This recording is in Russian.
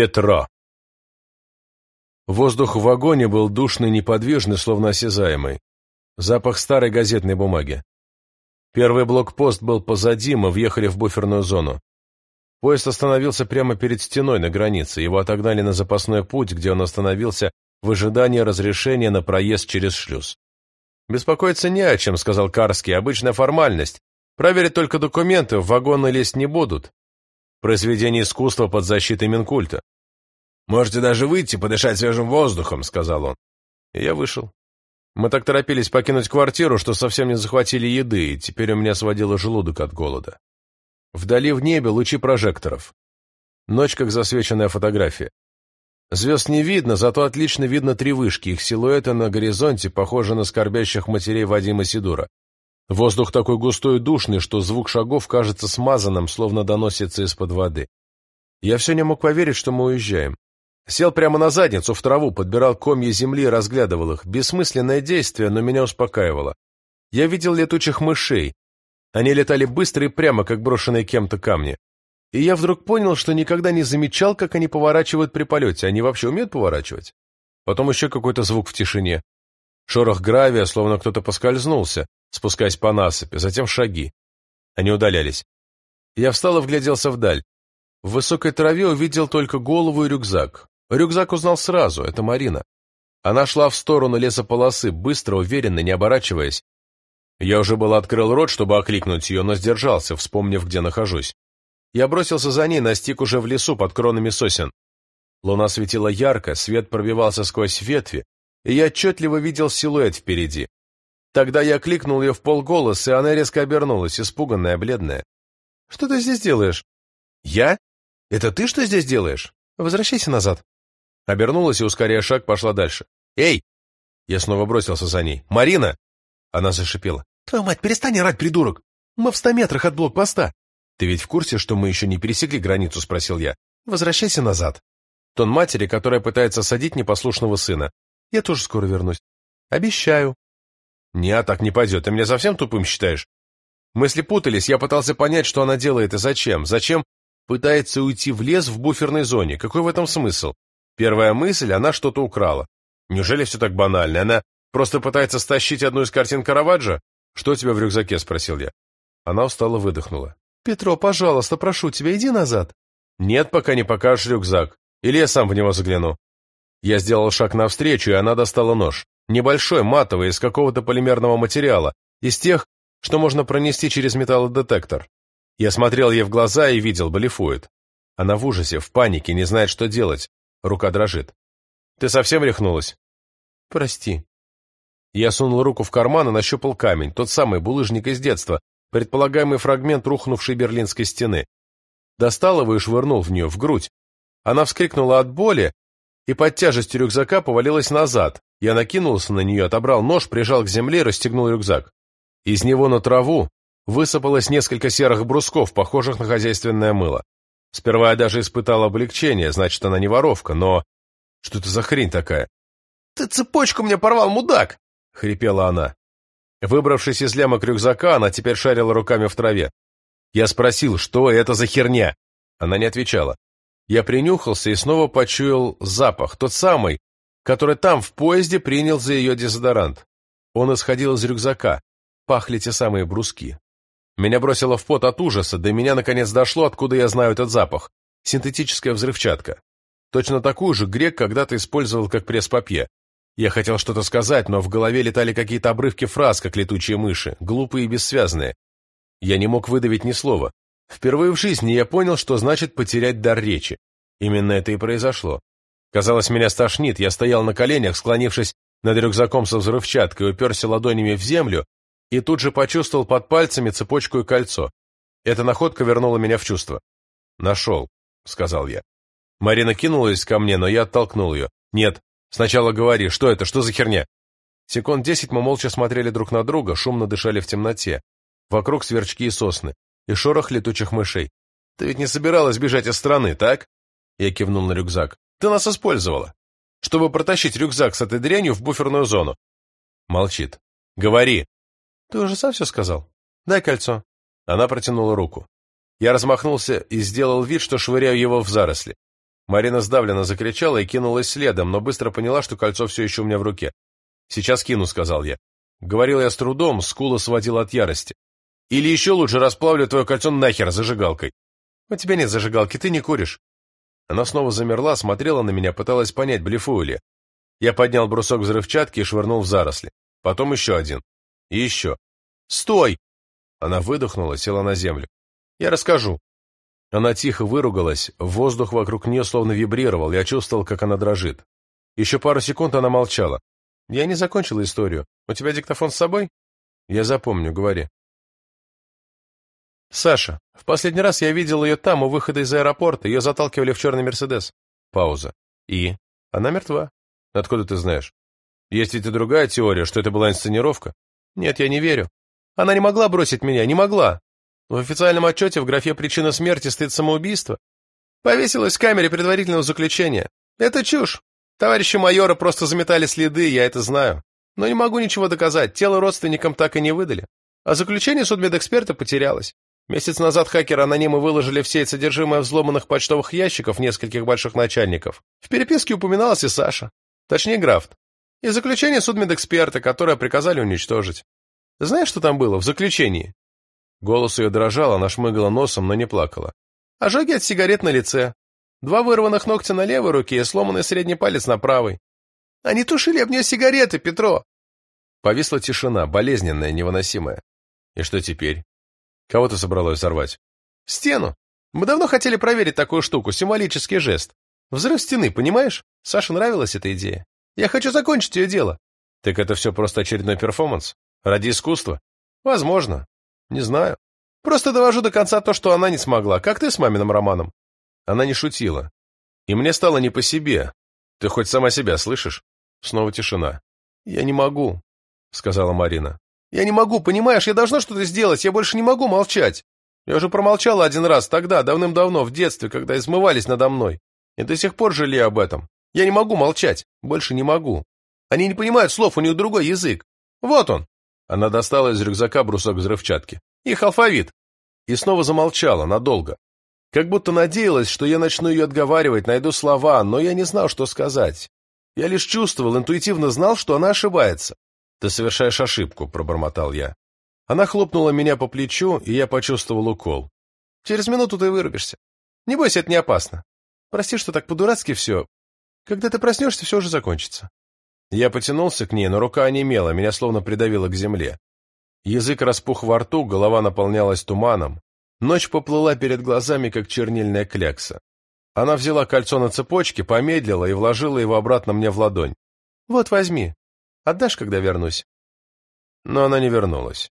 Петро. Воздух в вагоне был душный, неподвижный, словно осязаемый. Запах старой газетной бумаги. Первый блокпост был позади, мы въехали в буферную зону. Поезд остановился прямо перед стеной на границе. Его отогнали на запасной путь, где он остановился в ожидании разрешения на проезд через шлюз. «Беспокоиться не о чем», — сказал Карский. «Обычная формальность. Проверить только документы, в вагоны лезть не будут. Произведение искусства под защитой Минкульта. «Можете даже выйти, подышать свежим воздухом», — сказал он. И я вышел. Мы так торопились покинуть квартиру, что совсем не захватили еды, и теперь у меня сводило желудок от голода. Вдали в небе лучи прожекторов. Ночь, как засвеченная фотография. Звезд не видно, зато отлично видно три вышки, их силуэты на горизонте похожи на скорбящих матерей Вадима Сидура. Воздух такой густой и душный, что звук шагов кажется смазанным, словно доносится из-под воды. Я все не мог поверить, что мы уезжаем. Сел прямо на задницу, в траву, подбирал комья земли и разглядывал их. Бессмысленное действие, но меня успокаивало. Я видел летучих мышей. Они летали быстро и прямо, как брошенные кем-то камни. И я вдруг понял, что никогда не замечал, как они поворачивают при полете. Они вообще умеют поворачивать? Потом еще какой-то звук в тишине. Шорох гравия, словно кто-то поскользнулся спускаясь по насыпи, затем шаги. Они удалялись. Я встал и вгляделся вдаль. В высокой траве увидел только голову и рюкзак. Рюкзак узнал сразу, это Марина. Она шла в сторону лесополосы, быстро, уверенно, не оборачиваясь. Я уже был открыл рот, чтобы окликнуть ее, но сдержался, вспомнив, где нахожусь. Я бросился за ней, настиг уже в лесу под кронами сосен. Луна светила ярко, свет пробивался сквозь ветви, и я отчетливо видел силуэт впереди. Тогда я кликнул ее в полголоса, и она резко обернулась, испуганная, бледная. «Что ты здесь делаешь?» «Я? Это ты что здесь делаешь? Возвращайся назад». Обернулась и, ускоряя шаг, пошла дальше. «Эй!» Я снова бросился за ней. «Марина!» Она зашипела. «Твою мать, перестань орать, придурок! Мы в ста метрах от блокпоста!» «Ты ведь в курсе, что мы еще не пересекли границу?» — спросил я. «Возвращайся назад». Тон матери, которая пытается садить непослушного сына. «Я тоже скоро вернусь». «Обещаю», «Не, так не пойдет. Ты меня совсем тупым считаешь?» Мысли путались, я пытался понять, что она делает и зачем. Зачем пытается уйти в лес в буферной зоне? Какой в этом смысл? Первая мысль, она что-то украла. Неужели все так банально? Она просто пытается стащить одну из картин Караваджо? Что у тебя в рюкзаке? Спросил я. Она устало выдохнула. Петро, пожалуйста, прошу тебя, иди назад. Нет, пока не покажешь рюкзак. Или я сам в него загляну. Я сделал шаг навстречу, и она достала нож. Небольшой, матовый, из какого-то полимерного материала, из тех, что можно пронести через металлодетектор. Я смотрел ей в глаза и видел, блефует. Она в ужасе, в панике, не знает, что делать. Рука дрожит. «Ты совсем рехнулась?» «Прости». Я сунул руку в карман и нащупал камень, тот самый булыжник из детства, предполагаемый фрагмент рухнувшей берлинской стены. Достал его и швырнул в нее, в грудь. Она вскрикнула от боли и под тяжестью рюкзака повалилась назад, я накинулся на нее, отобрал нож, прижал к земле и расстегнул рюкзак. Из него на траву высыпалось несколько серых брусков, похожих на хозяйственное мыло. Сперва я даже испытал облегчение, значит, она не воровка, но... Что это за хрень такая? «Ты цепочку мне порвал, мудак!» — хрипела она. Выбравшись из лямок рюкзака, она теперь шарила руками в траве. Я спросил, что это за херня? Она не отвечала. Я принюхался и снова почуял запах, тот самый, который там в поезде принял за ее дезодорант. Он исходил из рюкзака. Пахли те самые бруски. Меня бросило в пот от ужаса, до меня наконец дошло, откуда я знаю этот запах. Синтетическая взрывчатка. Точно такую же грек когда-то использовал как пресс-папье. Я хотел что-то сказать, но в голове летали какие-то обрывки фраз, как летучие мыши, глупые и бессвязные. Я не мог выдавить ни слова. Впервые в жизни я понял, что значит потерять дар речи. Именно это и произошло. Казалось, меня стошнит, я стоял на коленях, склонившись над рюкзаком со взрывчаткой, уперся ладонями в землю и тут же почувствовал под пальцами цепочку и кольцо. Эта находка вернула меня в чувство. «Нашел», — сказал я. Марина кинулась ко мне, но я оттолкнул ее. «Нет, сначала говори, что это, что за херня?» Секунд десять мы молча смотрели друг на друга, шумно дышали в темноте. Вокруг сверчки и сосны, и шорох летучих мышей. «Ты ведь не собиралась бежать из страны, так?» Я кивнул на рюкзак. Ты нас использовала, чтобы протащить рюкзак с этой дрянью в буферную зону. Молчит. Говори. Ты уже сам все сказал. Дай кольцо. Она протянула руку. Я размахнулся и сделал вид, что швыряю его в заросли. Марина сдавленно закричала и кинулась следом, но быстро поняла, что кольцо все еще у меня в руке. «Сейчас кину», — сказал я. Говорил я с трудом, скула сводила от ярости. «Или еще лучше расплавлю твое кольцо нахер зажигалкой». «У тебя нет зажигалки, ты не куришь». Она снова замерла, смотрела на меня, пыталась понять, блефую ли. Я поднял брусок взрывчатки и швырнул в заросли. Потом еще один. И еще. «Стой!» Она выдохнула, села на землю. «Я расскажу». Она тихо выругалась, воздух вокруг нее словно вибрировал, я чувствовал, как она дрожит. Еще пару секунд она молчала. «Я не закончила историю. У тебя диктофон с собой?» «Я запомню, говори». «Саша, в последний раз я видел ее там, у выхода из аэропорта. Ее заталкивали в черный Мерседес». Пауза. «И? Она мертва. Откуда ты знаешь? Есть ведь и другая теория, что это была инсценировка?» «Нет, я не верю. Она не могла бросить меня, не могла. В официальном отчете в графе «Причина смерти» стоит самоубийство. Повесилась в камере предварительного заключения. Это чушь. Товарищи майора просто заметали следы, я это знаю. Но не могу ничего доказать, тело родственникам так и не выдали. А заключение судмедэксперта потерялось. Месяц назад хакеры анонимы выложили все содержимое взломанных почтовых ящиков нескольких больших начальников. В переписке упоминалась и Саша. Точнее, Графт. И заключение судмедэксперта, которое приказали уничтожить. Знаешь, что там было в заключении? Голос ее дрожал, она шмыгала носом, но не плакала. Ожоги от сигарет на лице. Два вырванных ногтя на левой руке и сломанный средний палец на правой. Они тушили об нее сигареты, Петро. Повисла тишина, болезненная, невыносимая. И что теперь? Кого ты собралась взорвать? Стену. Мы давно хотели проверить такую штуку, символический жест. Взрыв стены, понимаешь? Саше нравилась эта идея. Я хочу закончить ее дело. Так это все просто очередной перформанс? Ради искусства? Возможно. Не знаю. Просто довожу до конца то, что она не смогла, как ты с маминым романом. Она не шутила. И мне стало не по себе. Ты хоть сама себя слышишь? Снова тишина. Я не могу, сказала Марина. Я не могу, понимаешь, я должна что-то сделать, я больше не могу молчать. Я уже промолчала один раз тогда, давным-давно, в детстве, когда измывались надо мной. И до сих пор жалею об этом. Я не могу молчать, больше не могу. Они не понимают слов, у них другой язык. Вот он. Она достала из рюкзака брусок взрывчатки. «Их алфавит!» И снова замолчала, надолго. Как будто надеялась, что я начну ее отговаривать, найду слова, но я не знал, что сказать. Я лишь чувствовал, интуитивно знал, что она ошибается. «Ты совершаешь ошибку», — пробормотал я. Она хлопнула меня по плечу, и я почувствовал укол. «Через минуту ты вырубишься. Не бойся, это не опасно. Прости, что так по-дурацки все. Когда ты проснешься, все уже закончится». Я потянулся к ней, но рука онемела, меня словно придавило к земле. Язык распух во рту, голова наполнялась туманом. Ночь поплыла перед глазами, как чернильная клякса. Она взяла кольцо на цепочке, помедлила и вложила его обратно мне в ладонь. «Вот, возьми. Отдашь, когда вернусь?» Но она не вернулась.